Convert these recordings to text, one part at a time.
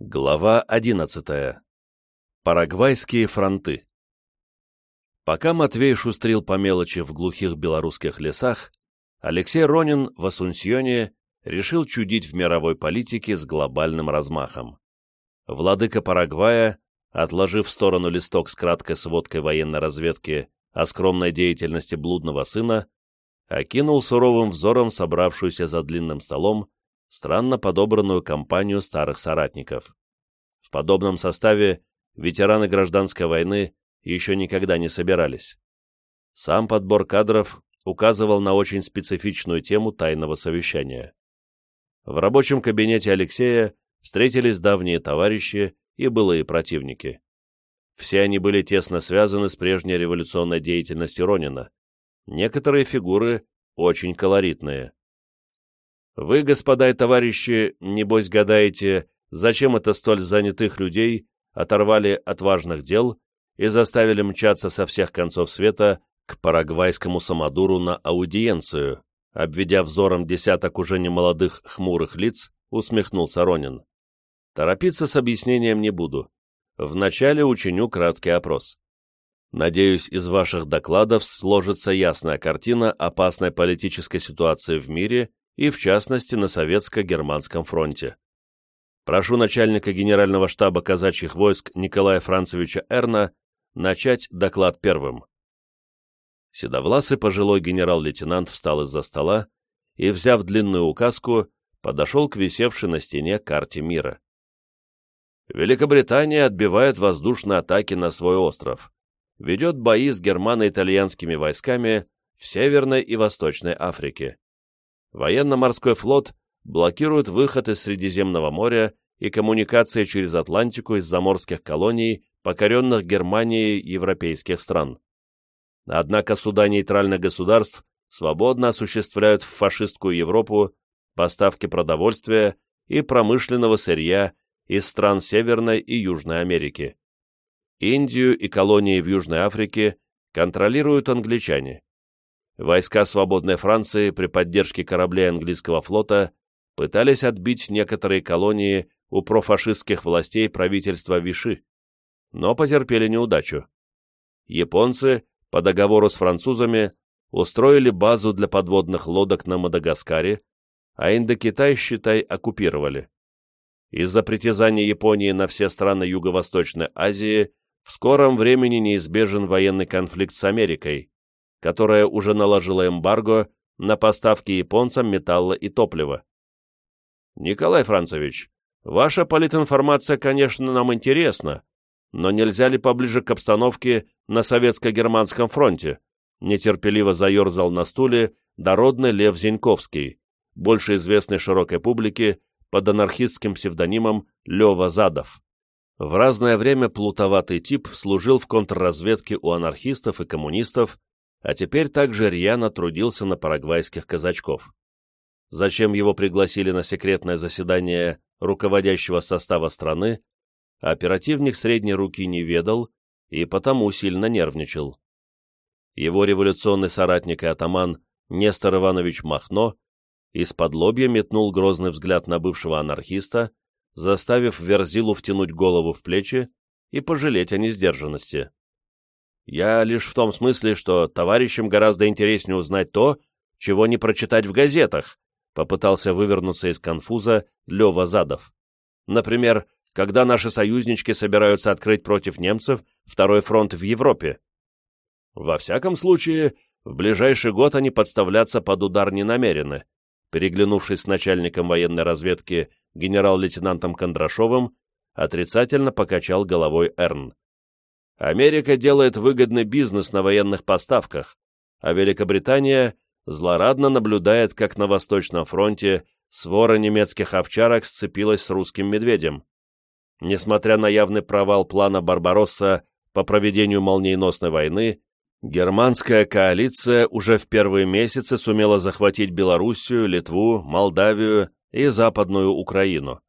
Глава 11. Парагвайские фронты. Пока Матвей шустрил по мелочи в глухих белорусских лесах, Алексей Ронин в Асунсьоне решил чудить в мировой политике с глобальным размахом. Владыка Парагвая, отложив в сторону листок с краткой сводкой военной разведки о скромной деятельности блудного сына, окинул суровым взором собравшуюся за длинным столом странно подобранную компанию старых соратников. В подобном составе ветераны гражданской войны еще никогда не собирались. Сам подбор кадров указывал на очень специфичную тему тайного совещания. В рабочем кабинете Алексея встретились давние товарищи и былые противники. Все они были тесно связаны с прежней революционной деятельностью Ронина. Некоторые фигуры очень колоритные. Вы, господа и товарищи, небось гадаете, зачем это столь занятых людей оторвали от важных дел и заставили мчаться со всех концов света к парагвайскому самодуру на аудиенцию, обведя взором десяток уже немолодых хмурых лиц, усмехнулся Ронин. Торопиться с объяснением не буду. Вначале учиню краткий опрос. Надеюсь, из ваших докладов сложится ясная картина опасной политической ситуации в мире и, в частности, на Советско-Германском фронте. Прошу начальника Генерального штаба казачьих войск Николая Францевича Эрна начать доклад первым. Седовласый пожилой генерал-лейтенант встал из-за стола и, взяв длинную указку, подошел к висевшей на стене карте мира. Великобритания отбивает воздушные атаки на свой остров, ведет бои с германо-итальянскими войсками в Северной и Восточной Африке военно-морской флот блокирует выход из Средиземного моря и коммуникации через Атлантику из заморских колоний, покоренных Германией европейских стран. Однако суда нейтральных государств свободно осуществляют в фашистскую Европу поставки продовольствия и промышленного сырья из стран Северной и Южной Америки. Индию и колонии в Южной Африке контролируют англичане войска свободной Франции при поддержке кораблей английского флота пытались отбить некоторые колонии у профашистских властей правительства Виши, но потерпели неудачу. Японцы, по договору с французами, устроили базу для подводных лодок на Мадагаскаре, а Индокитай, считай, оккупировали. Из-за притязаний Японии на все страны Юго-Восточной Азии в скором времени неизбежен военный конфликт с Америкой, которая уже наложила эмбарго на поставки японцам металла и топлива. Николай Францевич, ваша политинформация, конечно, нам интересна, но нельзя ли поближе к обстановке на Советско-Германском фронте? Нетерпеливо заерзал на стуле дородный Лев Зиньковский, больше известный широкой публике под анархистским псевдонимом Лева Задов. В разное время плутоватый тип служил в контрразведке у анархистов и коммунистов, а теперь также рьяно трудился на парагвайских казачков. Зачем его пригласили на секретное заседание руководящего состава страны, оперативник средней руки не ведал и потому сильно нервничал. Его революционный соратник и атаман Нестор Иванович Махно из-под лобья метнул грозный взгляд на бывшего анархиста, заставив Верзилу втянуть голову в плечи и пожалеть о несдержанности. Я лишь в том смысле, что товарищам гораздо интереснее узнать то, чего не прочитать в газетах, попытался вывернуться из конфуза Лева Задов. Например, когда наши союзнички собираются открыть против немцев второй фронт в Европе. Во всяком случае, в ближайший год они подставляться под удар не намерены. Переглянувшись с начальником военной разведки генерал-лейтенантом Кондрашовым, отрицательно покачал головой Эрн. Америка делает выгодный бизнес на военных поставках, а Великобритания злорадно наблюдает, как на Восточном фронте свора немецких овчарок сцепилась с русским медведем. Несмотря на явный провал плана Барбаросса по проведению молниеносной войны, германская коалиция уже в первые месяцы сумела захватить Белоруссию, Литву, Молдавию и Западную Украину.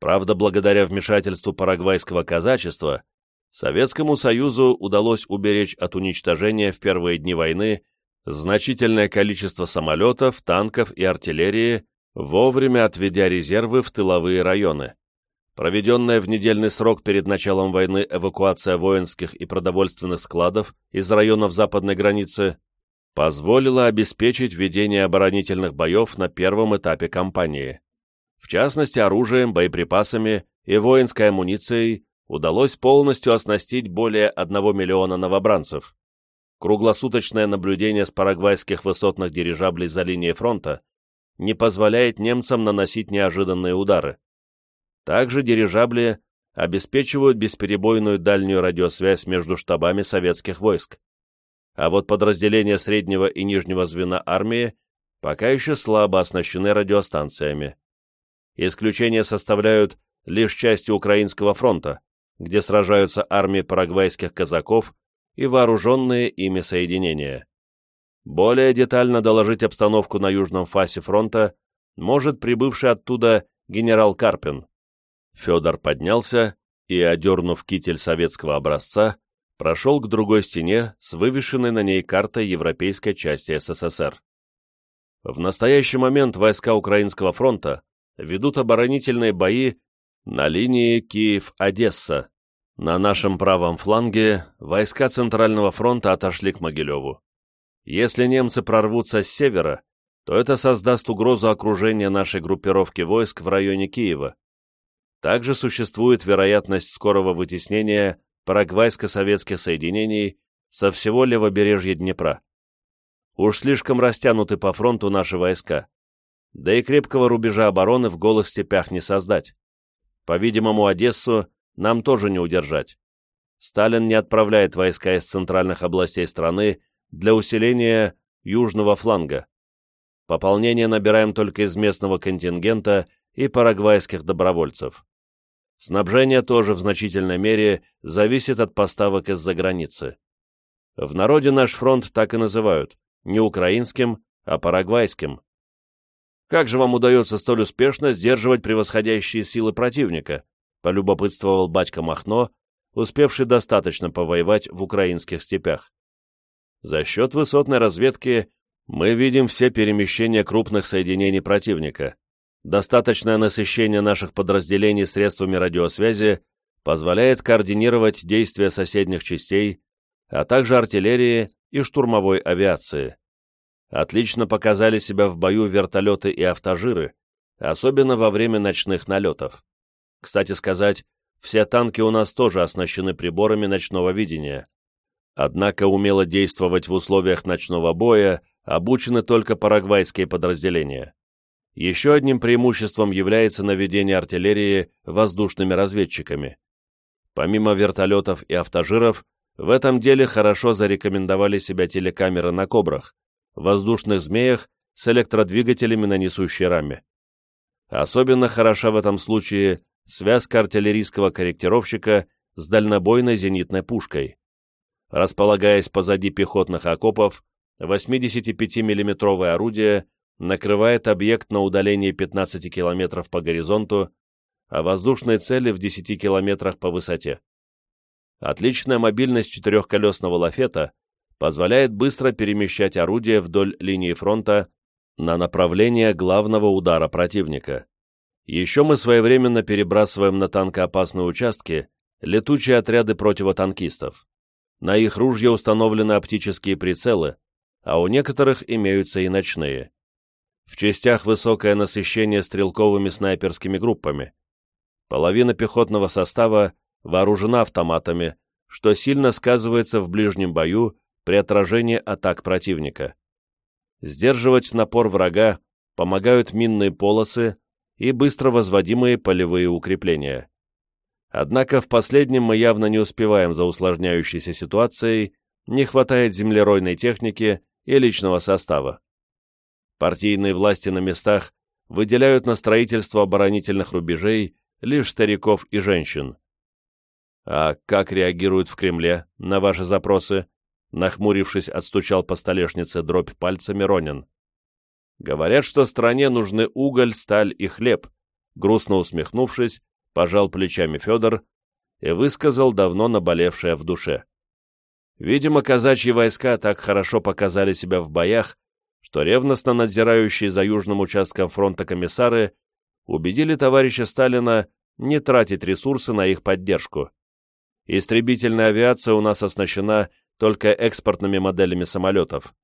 Правда, благодаря вмешательству парагвайского казачества, Советскому Союзу удалось уберечь от уничтожения в первые дни войны значительное количество самолетов, танков и артиллерии, вовремя отведя резервы в тыловые районы. проведенная в недельный срок перед началом войны эвакуация воинских и продовольственных складов из районов западной границы, позволила обеспечить ведение оборонительных боев на первом этапе кампании. В частности, оружием, боеприпасами и воинской амуницией удалось полностью оснастить более 1 миллиона новобранцев. Круглосуточное наблюдение с парагвайских высотных дирижаблей за линией фронта не позволяет немцам наносить неожиданные удары. Также дирижабли обеспечивают бесперебойную дальнюю радиосвязь между штабами советских войск. А вот подразделения среднего и нижнего звена армии пока еще слабо оснащены радиостанциями. Исключение составляют лишь части Украинского фронта, где сражаются армии парагвайских казаков и вооруженные ими соединения. Более детально доложить обстановку на южном фасе фронта может прибывший оттуда генерал Карпин. Федор поднялся и, одернув китель советского образца, прошел к другой стене с вывешенной на ней картой европейской части СССР. В настоящий момент войска Украинского фронта ведут оборонительные бои на линии Киев-Одесса. На нашем правом фланге войска Центрального фронта отошли к Могилеву. Если немцы прорвутся с севера, то это создаст угрозу окружения нашей группировки войск в районе Киева. Также существует вероятность скорого вытеснения парагвайско-советских соединений со всего левобережья Днепра. Уж слишком растянуты по фронту наши войска, да и крепкого рубежа обороны в голых степях не создать. По-видимому, Одессу нам тоже не удержать. Сталин не отправляет войска из центральных областей страны для усиления южного фланга. Пополнение набираем только из местного контингента и парагвайских добровольцев. Снабжение тоже в значительной мере зависит от поставок из-за границы. В народе наш фронт так и называют, не украинским, а парагвайским. Как же вам удается столь успешно сдерживать превосходящие силы противника? полюбопытствовал батька Махно, успевший достаточно повоевать в украинских степях. За счет высотной разведки мы видим все перемещения крупных соединений противника, Достаточное насыщение наших подразделений средствами радиосвязи позволяет координировать действия соседних частей, а также артиллерии и штурмовой авиации. Отлично показали себя в бою вертолеты и автожиры, особенно во время ночных налетов. Кстати сказать, все танки у нас тоже оснащены приборами ночного видения. Однако умело действовать в условиях ночного боя обучены только парагвайские подразделения. Еще одним преимуществом является наведение артиллерии воздушными разведчиками. Помимо вертолетов и автожиров, в этом деле хорошо зарекомендовали себя телекамеры на «Кобрах», воздушных змеях с электродвигателями на несущей раме. Особенно хороша в этом случае связка артиллерийского корректировщика с дальнобойной зенитной пушкой. Располагаясь позади пехотных окопов, 85 миллиметровое орудие накрывает объект на удалении 15 км по горизонту, а воздушные цели в 10 км по высоте. Отличная мобильность четырехколесного лафета позволяет быстро перемещать орудие вдоль линии фронта на направление главного удара противника. Еще мы своевременно перебрасываем на танкоопасные участки летучие отряды противотанкистов. На их ружья установлены оптические прицелы, а у некоторых имеются и ночные в частях высокое насыщение стрелковыми снайперскими группами. Половина пехотного состава вооружена автоматами, что сильно сказывается в ближнем бою при отражении атак противника. Сдерживать напор врага помогают минные полосы и быстро возводимые полевые укрепления. Однако в последнем мы явно не успеваем за усложняющейся ситуацией, не хватает землеройной техники и личного состава. Партийные власти на местах выделяют на строительство оборонительных рубежей лишь стариков и женщин. А как реагируют в Кремле на ваши запросы? Нахмурившись, отстучал по столешнице дробь пальцами Ронин. Говорят, что стране нужны уголь, сталь и хлеб. Грустно усмехнувшись, пожал плечами Федор и высказал давно наболевшее в душе. Видимо, казачьи войска так хорошо показали себя в боях, что ревностно надзирающие за южным участком фронта комиссары убедили товарища Сталина не тратить ресурсы на их поддержку. Истребительная авиация у нас оснащена только экспортными моделями самолетов.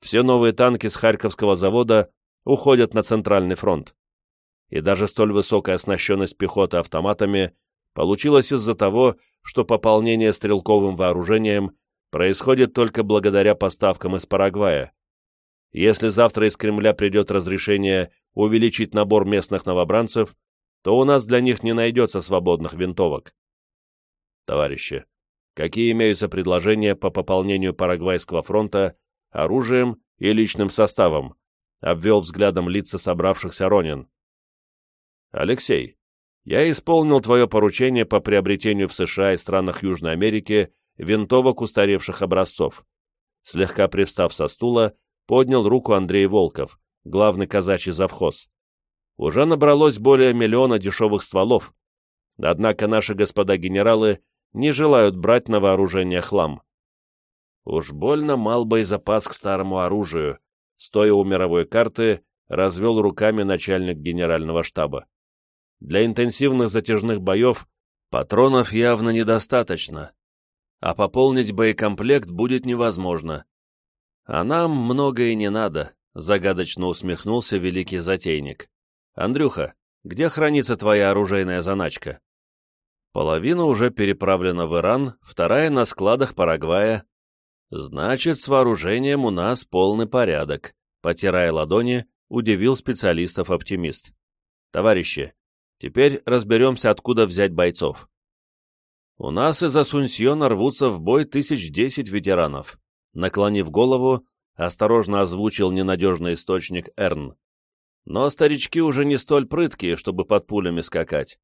Все новые танки с Харьковского завода уходят на Центральный фронт. И даже столь высокая оснащенность пехоты автоматами получилась из-за того, что пополнение стрелковым вооружением происходит только благодаря поставкам из Парагвая. Если завтра из Кремля придет разрешение увеличить набор местных новобранцев, то у нас для них не найдется свободных винтовок. Товарищи, какие имеются предложения по пополнению Парагвайского фронта оружием и личным составом? Обвел взглядом лица собравшихся Ронин. Алексей, я исполнил твое поручение по приобретению в США и странах Южной Америки винтовок устаревших образцов. Слегка привстав со стула, поднял руку Андрей Волков, главный казачий завхоз. Уже набралось более миллиона дешевых стволов, однако наши господа генералы не желают брать на вооружение хлам. Уж больно мал боезапас к старому оружию, стоя у мировой карты, развел руками начальник генерального штаба. Для интенсивных затяжных боев патронов явно недостаточно, а пополнить боекомплект будет невозможно. А нам много и не надо, загадочно усмехнулся великий затейник. Андрюха, где хранится твоя оружейная заначка? Половина уже переправлена в Иран, вторая на складах Парагвая. Значит, с вооружением у нас полный порядок, потирая ладони, удивил специалистов оптимист. Товарищи, теперь разберемся, откуда взять бойцов. У нас из Асунсьона рвутся в бой тысяч десять ветеранов. Наклонив голову, осторожно озвучил ненадежный источник Эрн. Но старички уже не столь прыткие, чтобы под пулями скакать.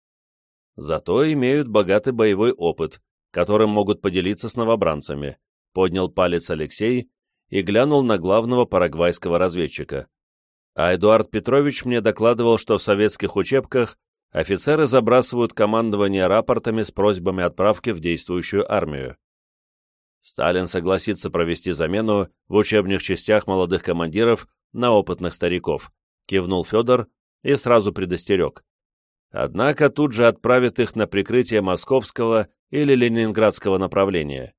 Зато имеют богатый боевой опыт, которым могут поделиться с новобранцами, поднял палец Алексей и глянул на главного парагвайского разведчика. А Эдуард Петрович мне докладывал, что в советских учебках офицеры забрасывают командование рапортами с просьбами отправки в действующую армию. Сталин согласится провести замену в учебных частях молодых командиров на опытных стариков, кивнул Федор и сразу предостерег. Однако тут же отправит их на прикрытие московского или ленинградского направления.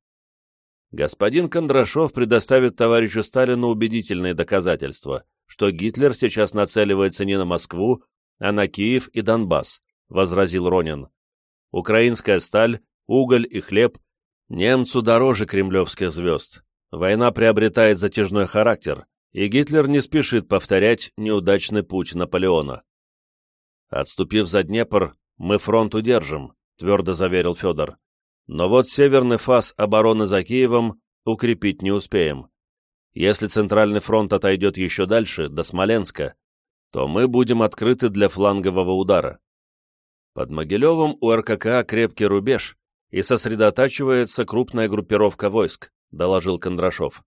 Господин Кондрашов предоставит товарищу Сталину убедительные доказательства, что Гитлер сейчас нацеливается не на Москву, а на Киев и Донбасс, возразил Ронин. Украинская сталь, уголь и хлеб немцу дороже кремлевских звезд. Война приобретает затяжной характер, и Гитлер не спешит повторять неудачный путь Наполеона. Отступив за Днепр, мы фронт удержим, твердо заверил Федор. Но вот северный фас обороны за Киевом укрепить не успеем. Если Центральный фронт отойдет еще дальше, до Смоленска, то мы будем открыты для флангового удара. Под Могилевым у РКК крепкий рубеж, и сосредотачивается крупная группировка войск, доложил Кондрашов.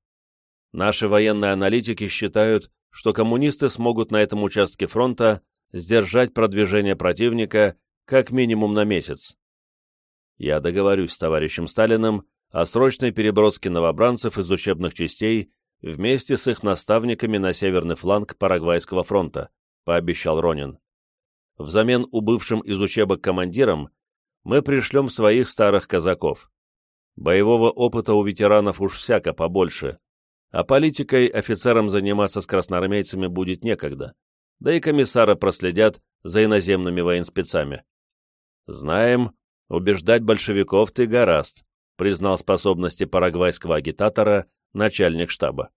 Наши военные аналитики считают, что коммунисты смогут на этом участке фронта сдержать продвижение противника как минимум на месяц. Я договорюсь с товарищем Сталиным о срочной переброске новобранцев из учебных частей вместе с их наставниками на северный фланг Парагвайского фронта, пообещал Ронин. Взамен убывшим из учебок командирам мы пришлем своих старых казаков. Боевого опыта у ветеранов уж всяко побольше, а политикой офицерам заниматься с красноармейцами будет некогда, да и комиссара проследят за иноземными военспецами. Знаем, убеждать большевиков ты гораст, признал способности парагвайского агитатора начальник штаба.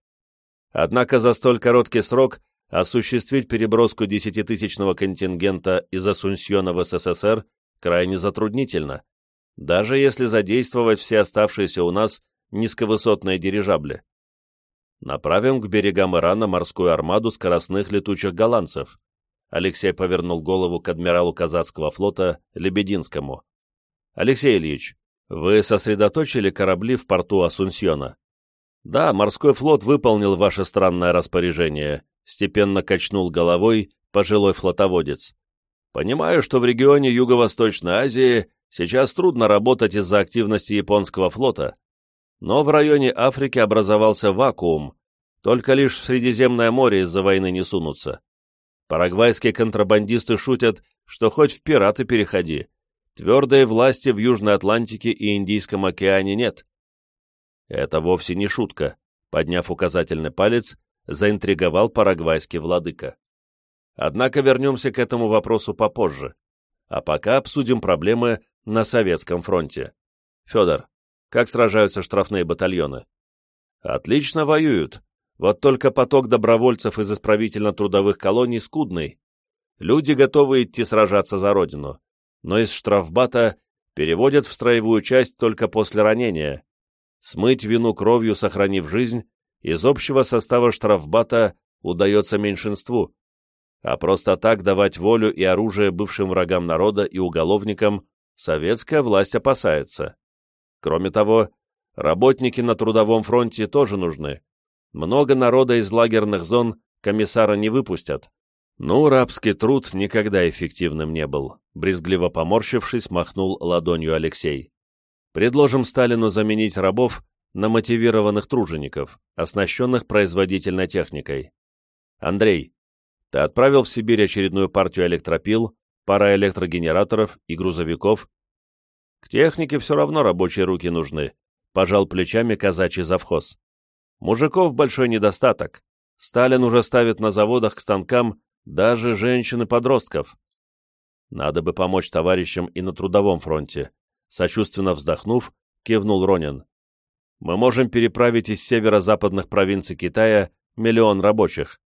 Однако за столь короткий срок осуществить переброску десятитысячного контингента из Асунсьона в СССР крайне затруднительно, даже если задействовать все оставшиеся у нас низковысотные дирижабли. Направим к берегам Ирана морскую армаду скоростных летучих голландцев. Алексей повернул голову к адмиралу казацкого флота Лебединскому. Алексей Ильич, вы сосредоточили корабли в порту Асунсьона? Да, морской флот выполнил ваше странное распоряжение, степенно качнул головой пожилой флотоводец. Понимаю, что в регионе Юго-Восточной Азии сейчас трудно работать из-за активности японского флота, но в районе Африки образовался вакуум, только лишь в Средиземное море из-за войны не сунутся. Парагвайские контрабандисты шутят, что хоть в пираты переходи. Твердой власти в Южной Атлантике и Индийском океане нет. Это вовсе не шутка, подняв указательный палец, заинтриговал парагвайский владыка. Однако вернемся к этому вопросу попозже. А пока обсудим проблемы на Советском фронте. Федор, как сражаются штрафные батальоны? Отлично воюют. Вот только поток добровольцев из исправительно-трудовых колоний скудный. Люди готовы идти сражаться за родину, но из штрафбата переводят в строевую часть только после ранения. Смыть вину кровью, сохранив жизнь, из общего состава штрафбата удается меньшинству, а просто так давать волю и оружие бывшим врагам народа и уголовникам советская власть опасается. Кроме того, работники на трудовом фронте тоже нужны. Много народа из лагерных зон комиссара не выпустят. Ну, рабский труд никогда эффективным не был. Брезгливо поморщившись, махнул ладонью Алексей. Предложим Сталину заменить рабов на мотивированных тружеников, оснащенных производительной техникой. Андрей, ты отправил в Сибирь очередную партию электропил, пара электрогенераторов и грузовиков. К технике все равно рабочие руки нужны, пожал плечами казачий завхоз. Мужиков большой недостаток. Сталин уже ставит на заводах к станкам даже женщин и подростков. Надо бы помочь товарищам и на трудовом фронте. Сочувственно вздохнув, кивнул Ронин. Мы можем переправить из северо-западных провинций Китая миллион рабочих.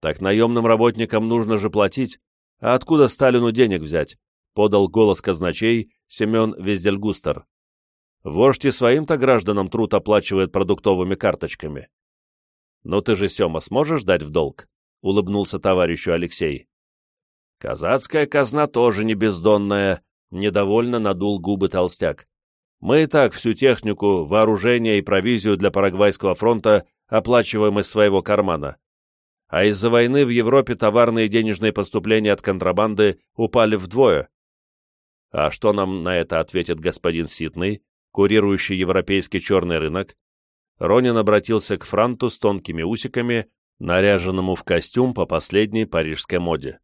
Так наемным работникам нужно же платить, а откуда Сталину денег взять? Подал голос казначей Семен Вездельгустер. Вождь и своим-то гражданам труд оплачивает продуктовыми карточками. «Ну ты же, Сема, сможешь дать в долг?» — улыбнулся товарищу Алексей. «Казацкая казна тоже не бездонная», — недовольно надул губы толстяк. «Мы и так всю технику, вооружение и провизию для Парагвайского фронта оплачиваем из своего кармана а из-за войны в Европе товарные денежные поступления от контрабанды упали вдвое. А что нам на это ответит господин Ситный, курирующий европейский черный рынок? Ронин обратился к Франту с тонкими усиками, наряженному в костюм по последней парижской моде.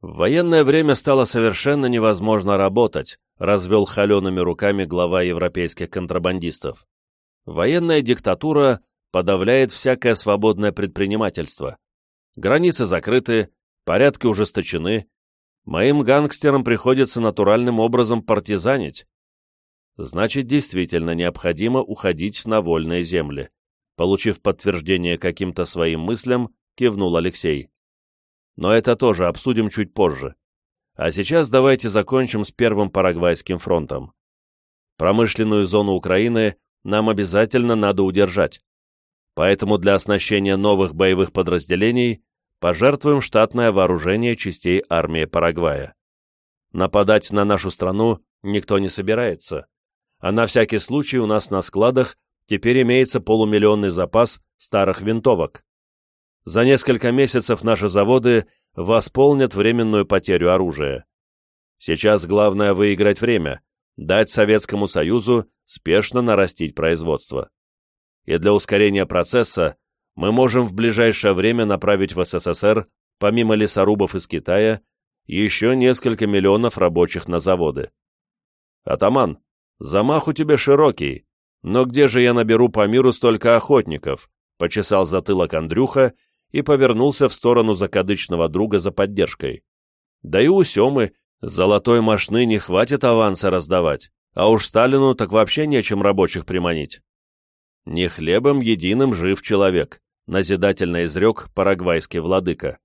В военное время стало совершенно невозможно работать, развел холеными руками глава европейских контрабандистов. Военная диктатура подавляет всякое свободное предпринимательство. Границы закрыты, порядки ужесточены. Моим гангстерам приходится натуральным образом партизанить. Значит, действительно необходимо уходить на вольные земли. Получив подтверждение каким-то своим мыслям, кивнул Алексей. Но это тоже обсудим чуть позже. А сейчас давайте закончим с первым Парагвайским фронтом. Промышленную зону Украины нам обязательно надо удержать поэтому для оснащения новых боевых подразделений пожертвуем штатное вооружение частей армии Парагвая. Нападать на нашу страну никто не собирается, а на всякий случай у нас на складах теперь имеется полумиллионный запас старых винтовок. За несколько месяцев наши заводы восполнят временную потерю оружия. Сейчас главное выиграть время, дать Советскому Союзу спешно нарастить производство и для ускорения процесса мы можем в ближайшее время направить в СССР, помимо лесорубов из Китая, еще несколько миллионов рабочих на заводы. Атаман, замах у тебя широкий, но где же я наберу по миру столько охотников? Почесал затылок Андрюха и повернулся в сторону закадычного друга за поддержкой. Да и у Семы золотой мошны не хватит аванса раздавать, а уж Сталину так вообще нечем рабочих приманить. «Не хлебом единым жив человек», — назидательно изрек парагвайский владыка.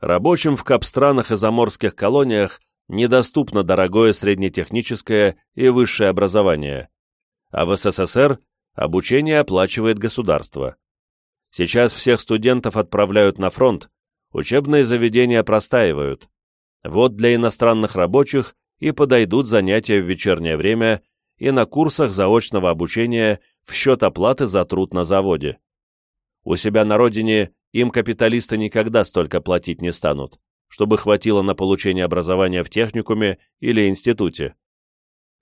Рабочим в капстранах и заморских колониях недоступно дорогое среднетехническое и высшее образование, а в СССР обучение оплачивает государство. Сейчас всех студентов отправляют на фронт, учебные заведения простаивают. Вот для иностранных рабочих и подойдут занятия в вечернее время и на курсах заочного обучения в счет оплаты за труд на заводе. У себя на родине им капиталисты никогда столько платить не станут, чтобы хватило на получение образования в техникуме или институте.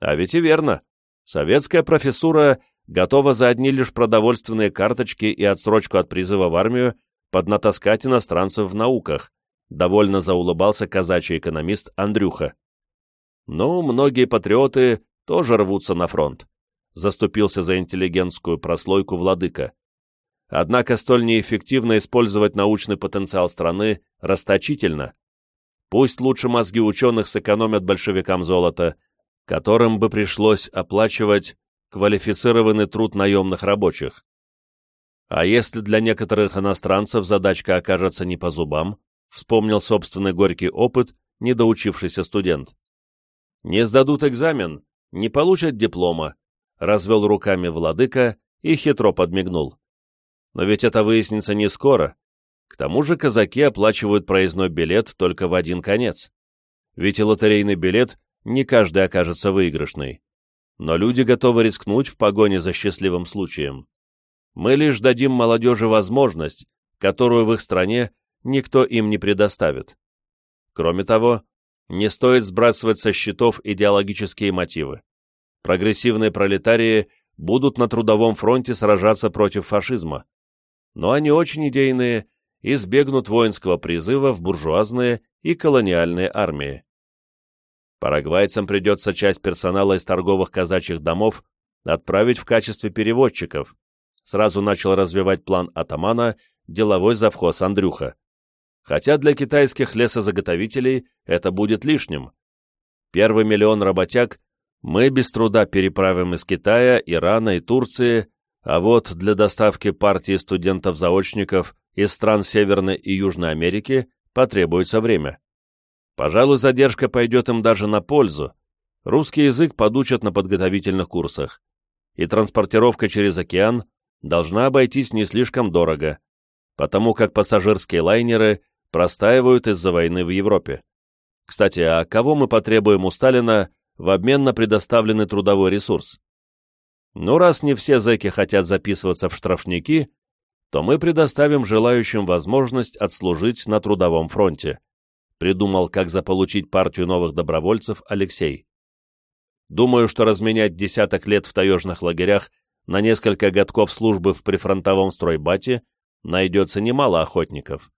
А ведь и верно. Советская профессура готова за одни лишь продовольственные карточки и отсрочку от призыва в армию поднатаскать иностранцев в науках, довольно заулыбался казачий экономист Андрюха. Ну, многие патриоты тоже рвутся на фронт, заступился за интеллигентскую прослойку владыка. Однако столь неэффективно использовать научный потенциал страны расточительно. Пусть лучше мозги ученых сэкономят большевикам золото, которым бы пришлось оплачивать квалифицированный труд наемных рабочих. А если для некоторых иностранцев задачка окажется не по зубам, вспомнил собственный горький опыт недоучившийся студент. Не сдадут экзамен, не получат диплома, развел руками владыка и хитро подмигнул. Но ведь это выяснится не скоро. К тому же казаки оплачивают проездной билет только в один конец. Ведь и лотерейный билет не каждый окажется выигрышный. Но люди готовы рискнуть в погоне за счастливым случаем. Мы лишь дадим молодежи возможность, которую в их стране никто им не предоставит. Кроме того, не стоит сбрасывать со счетов идеологические мотивы. Прогрессивные пролетарии будут на трудовом фронте сражаться против фашизма, но они очень идейные и избегнут воинского призыва в буржуазные и колониальные армии. Парагвайцам придется часть персонала из торговых казачьих домов отправить в качестве переводчиков, сразу начал развивать план атамана деловой завхоз Андрюха. Хотя для китайских лесозаготовителей это будет лишним. Первый миллион работяг мы без труда переправим из Китая, Ирана и Турции, а вот для доставки партии студентов-заочников из стран Северной и Южной Америки потребуется время. Пожалуй, задержка пойдет им даже на пользу. Русский язык подучат на подготовительных курсах. И транспортировка через океан должна обойтись не слишком дорого, потому как пассажирские лайнеры простаивают из-за войны в Европе. Кстати, а кого мы потребуем у Сталина в обмен на предоставленный трудовой ресурс? Ну, раз не все зэки хотят записываться в штрафники, то мы предоставим желающим возможность отслужить на трудовом фронте. Придумал, как заполучить партию новых добровольцев Алексей. Думаю, что разменять десяток лет в таежных лагерях на несколько годков службы в прифронтовом стройбате найдется немало охотников.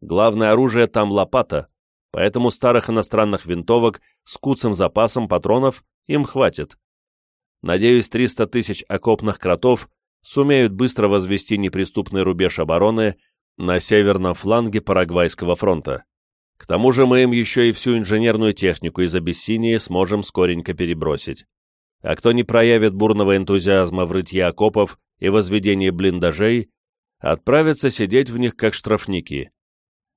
Главное оружие там лопата, поэтому старых иностранных винтовок с куцым запасом патронов им хватит. Надеюсь, 300 тысяч окопных кротов сумеют быстро возвести неприступный рубеж обороны на северном фланге Парагвайского фронта. К тому же мы им еще и всю инженерную технику из Абиссинии сможем скоренько перебросить а кто не проявит бурного энтузиазма в рытье окопов и возведении блиндажей, отправится сидеть в них как штрафники.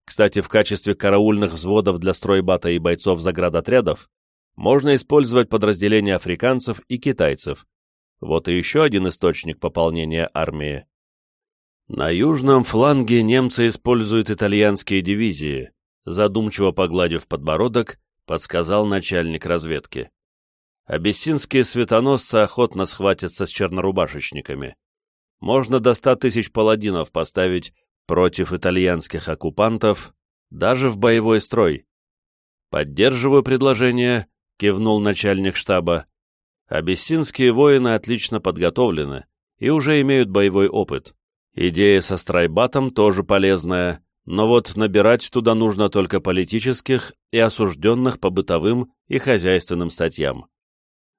Кстати, в качестве караульных взводов для стройбата и бойцов заградотрядов можно использовать подразделения африканцев и китайцев. Вот и еще один источник пополнения армии. На южном фланге немцы используют итальянские дивизии, задумчиво погладив подбородок, подсказал начальник разведки абиссинские светоносцы охотно схватятся с чернорубашечниками. Можно до ста тысяч паладинов поставить против итальянских оккупантов, даже в боевой строй. «Поддерживаю предложение», — кивнул начальник штаба. «Абиссинские воины отлично подготовлены и уже имеют боевой опыт. Идея со страйбатом тоже полезная, но вот набирать туда нужно только политических и осужденных по бытовым и хозяйственным статьям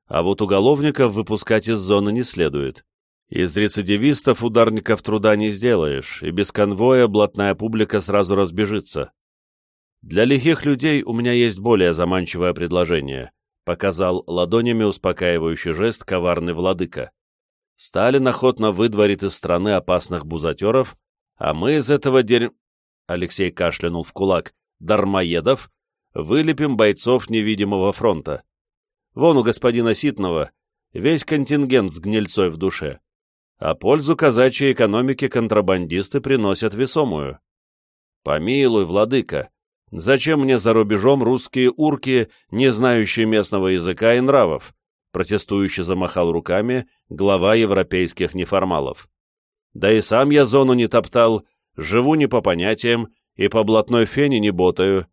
а вот уголовников выпускать из зоны не следует. Из рецидивистов ударников труда не сделаешь, и без конвоя блатная публика сразу разбежится. Для лихих людей у меня есть более заманчивое предложение, показал ладонями успокаивающий жест коварный владыка. Сталин охотно выдворит из страны опасных бузатеров, а мы из этого дерь... Алексей кашлянул в кулак. Дармоедов вылепим бойцов невидимого фронта. Вон у господина Ситного весь контингент с гнильцой в душе. А пользу казачьей экономики контрабандисты приносят весомую. Помилуй, владыка, зачем мне за рубежом русские урки, не знающие местного языка и нравов? Протестующе замахал руками глава европейских неформалов. Да и сам я зону не топтал, живу не по понятиям и по блатной фене не ботаю.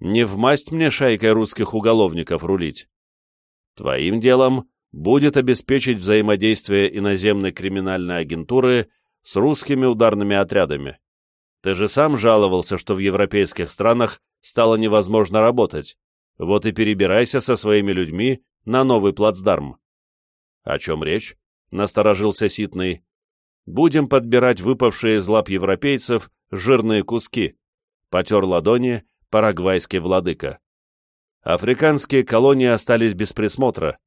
Не в масть мне шайкой русских уголовников рулить. Твоим делом будет обеспечить взаимодействие иноземной криминальной агентуры с русскими ударными отрядами. Ты же сам жаловался, что в европейских странах стало невозможно работать. Вот и перебирайся со своими людьми на новый плацдарм. О чем речь? Насторожился Ситный. Будем подбирать выпавшие из лап европейцев жирные куски. Потер ладони парагвайский владыка. Африканские колонии остались без присмотра.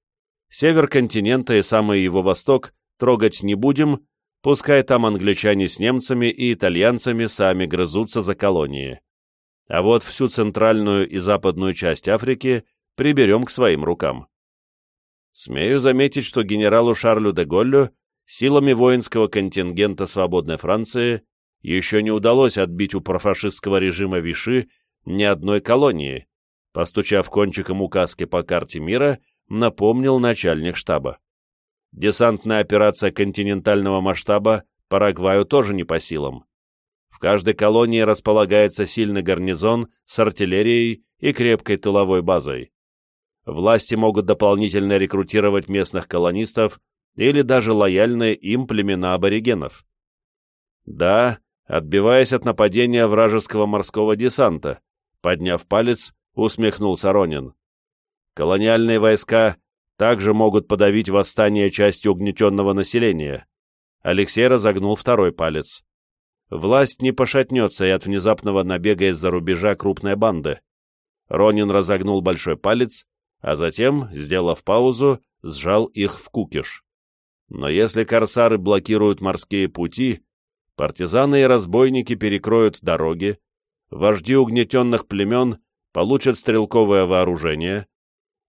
Север континента и самый его восток трогать не будем, пускай там англичане с немцами и итальянцами сами грызутся за колонии. А вот всю центральную и западную часть Африки приберем к своим рукам. Смею заметить, что генералу Шарлю де Голлю силами воинского контингента свободной Франции еще не удалось отбить у профашистского режима Виши ни одной колонии, постучав кончиком указки по карте мира, напомнил начальник штаба. Десантная операция континентального масштаба Парагваю тоже не по силам. В каждой колонии располагается сильный гарнизон с артиллерией и крепкой тыловой базой. Власти могут дополнительно рекрутировать местных колонистов или даже лояльные им племена аборигенов. Да, отбиваясь от нападения вражеского морского десанта, подняв палец, усмехнулся Ронин. Колониальные войска также могут подавить восстание части угнетенного населения. Алексей разогнул второй палец. Власть не пошатнется и от внезапного набега из-за рубежа крупной банды. Ронин разогнул большой палец, а затем, сделав паузу, сжал их в кукиш. Но если корсары блокируют морские пути, партизаны и разбойники перекроют дороги, вожди угнетенных племен получат стрелковое вооружение,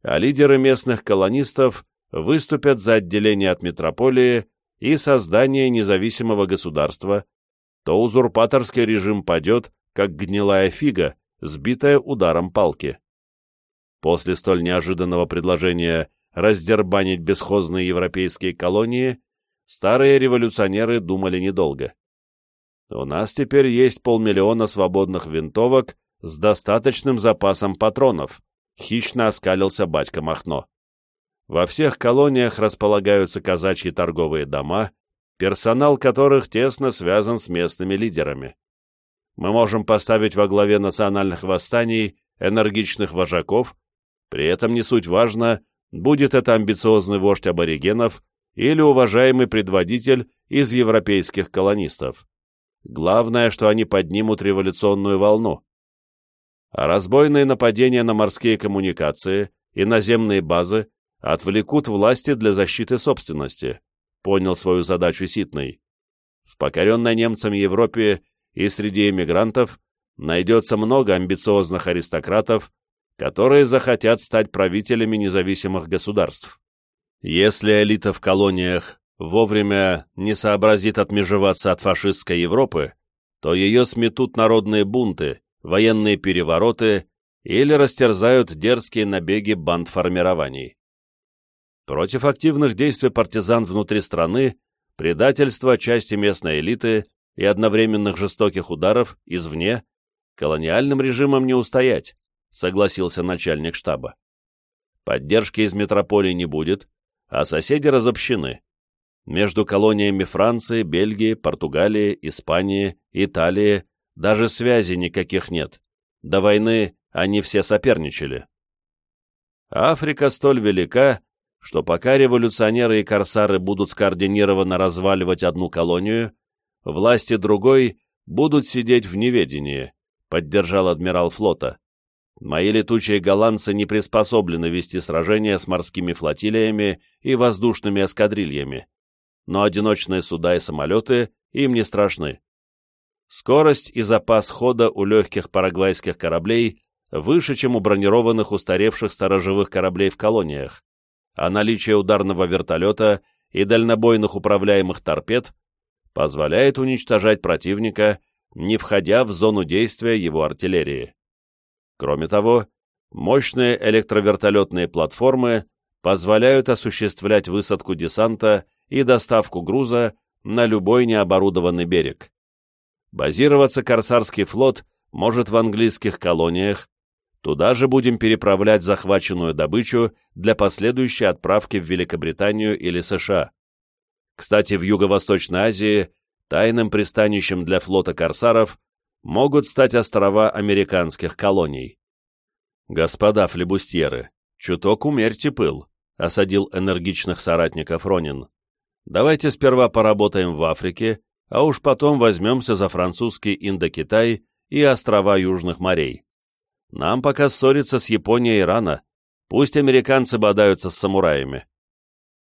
а лидеры местных колонистов выступят за отделение от метрополии и создание независимого государства, то узурпаторский режим падет, как гнилая фига, сбитая ударом палки. После столь неожиданного предложения раздербанить бесхозные европейские колонии, старые революционеры думали недолго. У нас теперь есть полмиллиона свободных винтовок с достаточным запасом патронов, хищно оскалился батька Махно. Во всех колониях располагаются казачьи торговые дома, персонал которых тесно связан с местными лидерами. Мы можем поставить во главе национальных восстаний энергичных вожаков, при этом не суть важно, будет это амбициозный вождь аборигенов или уважаемый предводитель из европейских колонистов. Главное, что они поднимут революционную волну. Разбойные нападения на морские коммуникации и наземные базы отвлекут власти для защиты собственности, понял свою задачу Ситный. В покоренной немцами Европе и среди эмигрантов найдется много амбициозных аристократов, которые захотят стать правителями независимых государств. Если элита в колониях вовремя не сообразит отмежеваться от фашистской Европы, то ее сметут народные бунты, военные перевороты или растерзают дерзкие набеги бандформирований. Против активных действий партизан внутри страны, предательства части местной элиты и одновременных жестоких ударов извне колониальным режимом не устоять, согласился начальник штаба. Поддержки из метрополии не будет, а соседи разобщены. Между колониями Франции, Бельгии, Португалии, Испании, Италии даже связи никаких нет. До войны они все соперничали. Африка столь велика, что пока революционеры и корсары будут скоординированно разваливать одну колонию, власти другой будут сидеть в неведении, поддержал адмирал флота. Мои летучие голландцы не приспособлены вести сражения с морскими флотилиями и воздушными эскадрильями, но одиночные суда и самолеты им не страшны. Скорость и запас хода у легких парагвайских кораблей выше, чем у бронированных устаревших сторожевых кораблей в колониях, а наличие ударного вертолета и дальнобойных управляемых торпед позволяет уничтожать противника, не входя в зону действия его артиллерии. Кроме того, мощные электровертолетные платформы позволяют осуществлять высадку десанта и доставку груза на любой необорудованный берег. Базироваться Корсарский флот может в английских колониях, туда же будем переправлять захваченную добычу для последующей отправки в Великобританию или США. Кстати, в Юго-Восточной Азии тайным пристанищем для флота корсаров могут стать острова американских колоний. Господа флебустьеры, чуток умерьте пыл, осадил энергичных соратников Ронин. Давайте сперва поработаем в Африке, а уж потом возьмемся за французский Индокитай и острова Южных морей. Нам пока ссориться с Японией рано, пусть американцы бодаются с самураями.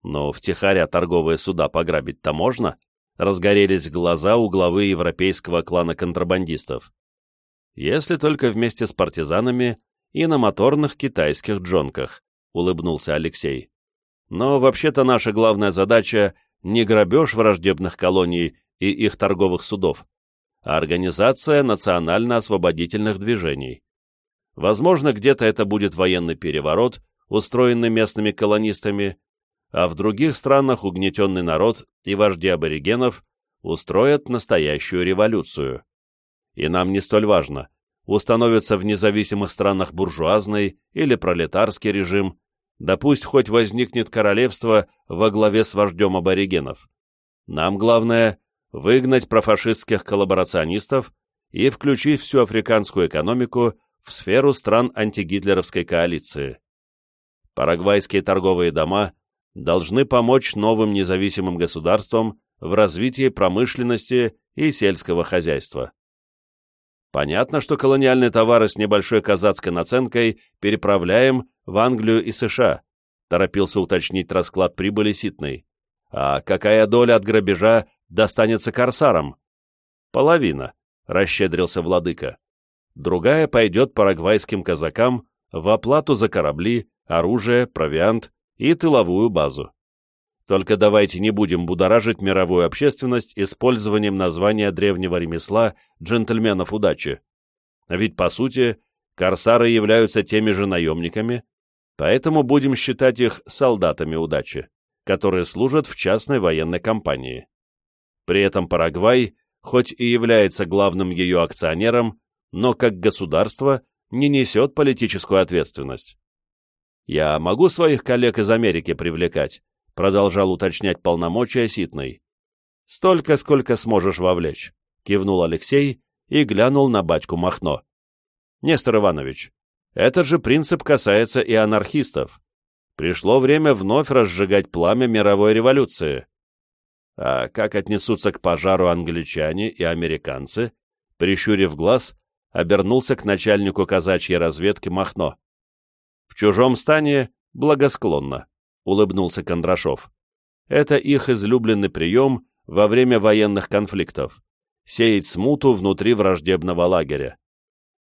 Но втихаря торговые суда пограбить-то можно? Разгорелись глаза у главы европейского клана контрабандистов. Если только вместе с партизанами и на моторных китайских джонках, улыбнулся Алексей. Но вообще-то наша главная задача не грабеж враждебных колоний и их торговых судов, а организация национально-освободительных движений. Возможно, где-то это будет военный переворот, устроенный местными колонистами, а в других странах угнетенный народ и вожди аборигенов устроят настоящую революцию. И нам не столь важно, установится в независимых странах буржуазный или пролетарский режим, да пусть хоть возникнет королевство во главе с вождем аборигенов. Нам главное – выгнать профашистских коллаборационистов и включить всю африканскую экономику в сферу стран антигитлеровской коалиции. Парагвайские торговые дома должны помочь новым независимым государствам в развитии промышленности и сельского хозяйства. Понятно, что колониальные товары с небольшой казацкой наценкой переправляем в Англию и США, торопился уточнить расклад прибыли Ситной. А какая доля от грабежа достанется корсарам? Половина, расщедрился владыка. Другая пойдет парагвайским казакам в оплату за корабли, оружие, провиант и тыловую базу. Только давайте не будем будоражить мировую общественность использованием названия древнего ремесла джентльменов удачи. Ведь, по сути, корсары являются теми же наемниками, поэтому будем считать их солдатами удачи, которые служат в частной военной компании. При этом Парагвай, хоть и является главным ее акционером, но как государство не несет политическую ответственность. Я могу своих коллег из Америки привлекать, продолжал уточнять полномочия Ситной. «Столько, сколько сможешь вовлечь», — кивнул Алексей и глянул на батьку Махно. «Нестор Иванович, этот же принцип касается и анархистов. Пришло время вновь разжигать пламя мировой революции. А как отнесутся к пожару англичане и американцы?» Прищурив глаз, обернулся к начальнику казачьей разведки Махно. В чужом стане благосклонно, улыбнулся Кондрашов. Это их излюбленный прием во время военных конфликтов — сеять смуту внутри враждебного лагеря.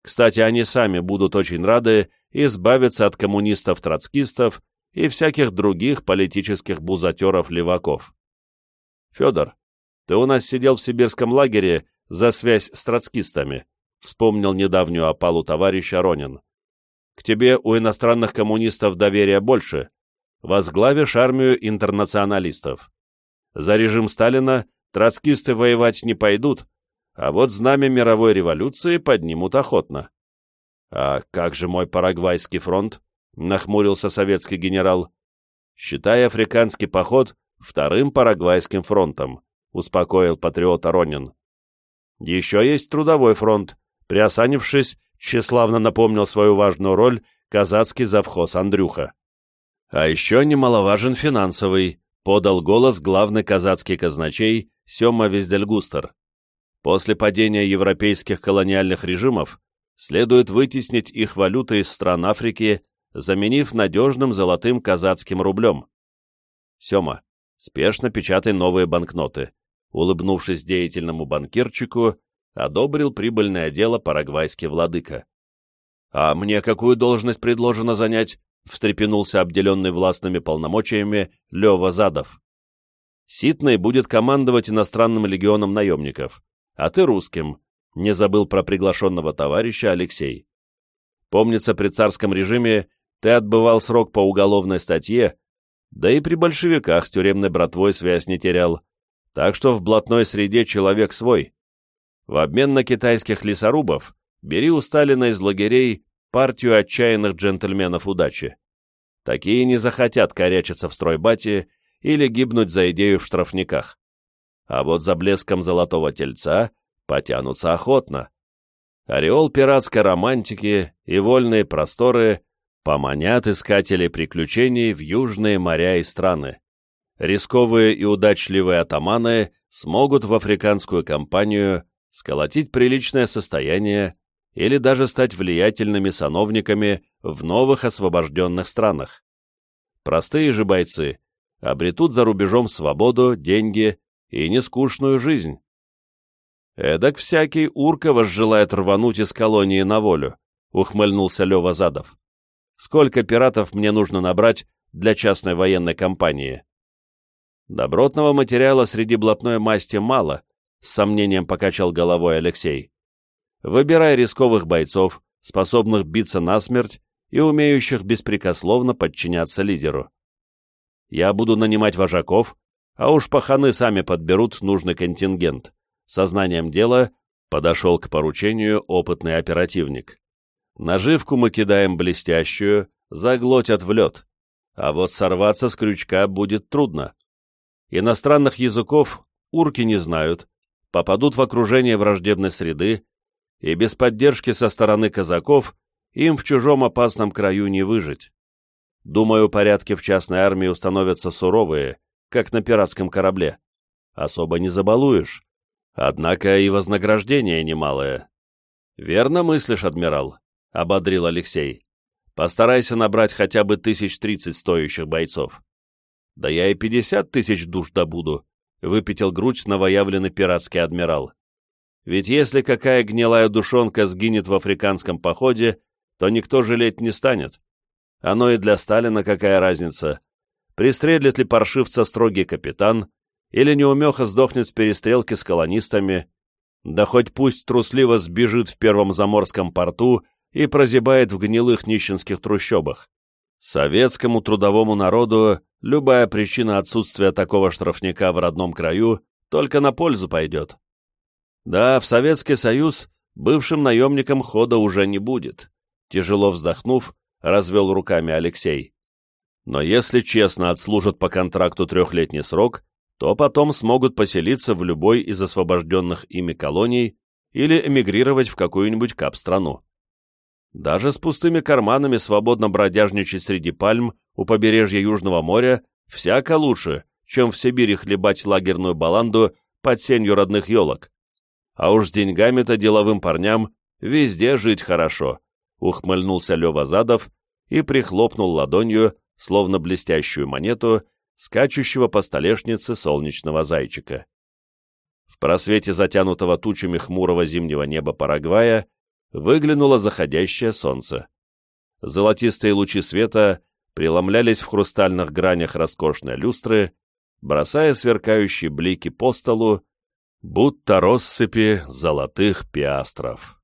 Кстати, они сами будут очень рады избавиться от коммунистов-троцкистов и всяких других политических бузатеров-леваков. Федор, ты у нас сидел в сибирском лагере за связь с троцкистами, вспомнил недавнюю опалу товарища Ронин. К тебе у иностранных коммунистов доверия больше. Возглавишь армию интернационалистов. За режим Сталина троцкисты воевать не пойдут, а вот знамя мировой революции поднимут охотно. «А как же мой Парагвайский фронт?» — нахмурился советский генерал. «Считай африканский поход вторым Парагвайским фронтом», — успокоил патриот Ронин. «Еще есть трудовой фронт», — приосанившись, тщеславно напомнил свою важную роль казацкий завхоз Андрюха. А еще немаловажен финансовый, подал голос главный казацкий казначей Сема Вездельгустер. После падения европейских колониальных режимов следует вытеснить их валюты из стран Африки, заменив надежным золотым казацким рублем. Сема, спешно печатай новые банкноты. Улыбнувшись деятельному банкирчику, одобрил прибыльное дело парагвайский владыка. «А мне какую должность предложено занять?» — встрепенулся обделенный властными полномочиями Лева Задов. «Ситный будет командовать иностранным легионом наемников, а ты русским», — не забыл про приглашенного товарища Алексей. «Помнится, при царском режиме ты отбывал срок по уголовной статье, да и при большевиках с тюремной братвой связь не терял, так что в блатной среде человек свой, в обмен на китайских лесорубов бери у Сталина из лагерей партию отчаянных джентльменов удачи. Такие не захотят корячиться в стройбате или гибнуть за идею в штрафниках. А вот за блеском золотого тельца потянутся охотно, ореол пиратской романтики и вольные просторы поманят искателей приключений в южные моря и страны. Рисковые и удачливые атаманы смогут в африканскую компанию сколотить приличное состояние или даже стать влиятельными сановниками в новых освобожденных странах. Простые же бойцы обретут за рубежом свободу, деньги и нескучную жизнь. «Эдак всякий урка возжелает рвануть из колонии на волю», — ухмыльнулся Лева Задов. «Сколько пиратов мне нужно набрать для частной военной компании?» «Добротного материала среди блатной масти мало», — с сомнением покачал головой Алексей. «Выбирай рисковых бойцов, способных биться насмерть и умеющих беспрекословно подчиняться лидеру. Я буду нанимать вожаков, а уж паханы сами подберут нужный контингент. Сознанием дела подошел к поручению опытный оперативник. Наживку мы кидаем блестящую, заглотят в лед, а вот сорваться с крючка будет трудно. Иностранных языков урки не знают, попадут в окружение враждебной среды, и без поддержки со стороны казаков им в чужом опасном краю не выжить. Думаю, порядки в частной армии установятся суровые, как на пиратском корабле. Особо не забалуешь. Однако и вознаграждение немалое. «Верно мыслишь, адмирал», — ободрил Алексей. «Постарайся набрать хотя бы тысяч тридцать стоящих бойцов». «Да я и пятьдесят тысяч душ добуду», — выпятил грудь новоявленный пиратский адмирал. «Ведь если какая гнилая душонка сгинет в африканском походе, то никто жалеть не станет. Оно и для Сталина какая разница. Пристрелит ли паршивца строгий капитан, или неумеха сдохнет в перестрелке с колонистами, да хоть пусть трусливо сбежит в первом заморском порту и прозябает в гнилых нищенских трущобах. Советскому трудовому народу любая причина отсутствия такого штрафника в родном краю только на пользу пойдет. Да, в Советский Союз бывшим наемникам хода уже не будет. Тяжело вздохнув, развел руками Алексей. Но если честно отслужат по контракту трехлетний срок, то потом смогут поселиться в любой из освобожденных ими колоний или эмигрировать в какую-нибудь кап-страну. Даже с пустыми карманами свободно бродяжничать среди пальм у побережья Южного моря всяко лучше, чем в Сибири хлебать лагерную баланду под сенью родных елок. А уж с деньгами-то деловым парням везде жить хорошо, ухмыльнулся Лева Задов и прихлопнул ладонью, словно блестящую монету, скачущего по столешнице солнечного зайчика. В просвете затянутого тучами хмурого зимнего неба Парагвая выглянуло заходящее солнце. Золотистые лучи света преломлялись в хрустальных гранях роскошной люстры, бросая сверкающие блики по столу, будто россыпи золотых пиастров.